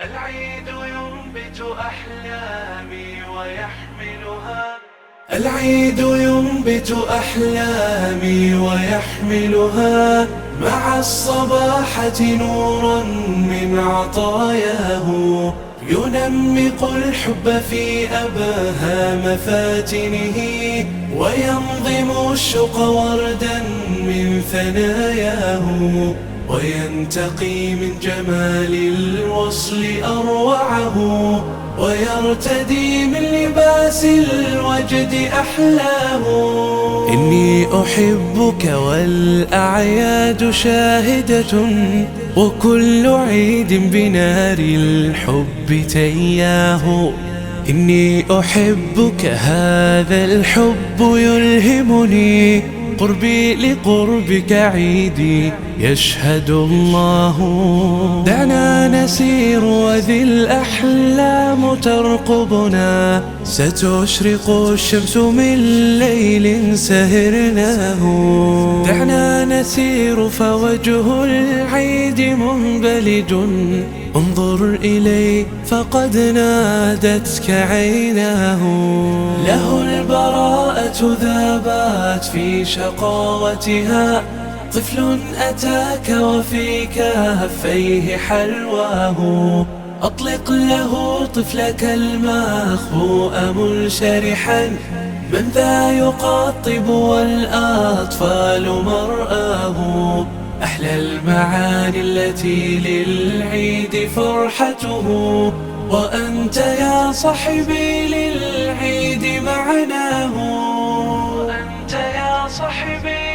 العيد ينبت أحلامي ويحملها. العيد ينبت أحلامي ويحملها مع الصباحة نورا من عطاياه. ينمق الحب في أباها مفاتنه وينظم الشوق وردا من ثناياه. وينتقي من جمال الوصل أروعه ويرتدي من لباس الوجد أحلاه. إني أحبك والأعياد شاهدة وكل عيد بنار الحب تياه. إني أحبك هذا الحب يلهمني. قربي لقربك عيدي يشهد الله. دعنا نسير وذي الأحلام ترقبنا ستشرق الشمس من ليل سهرناه. دعنا نسير فوجه العيد منبلج انظر إلي فقد نادتك عيناه. له البراءة ذابت في شقاوتها. طفل أتاك وفي كهفيه حلواه. أطلق له طفلك المخبوء منشرحا. من ذا يقطب والأطفال مرآه. أحلى المعاني التي للعيد فرحته وأنت يا صحبي للعيد معناه. أنت يا معناه